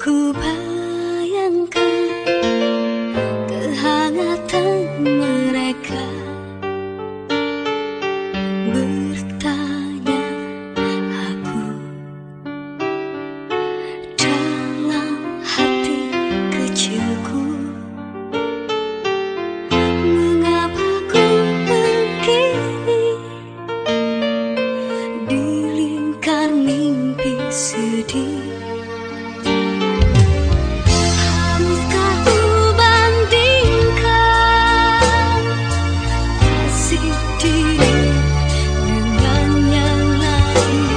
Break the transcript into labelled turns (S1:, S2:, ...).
S1: Ku bayangkan kehangatan mereka. you.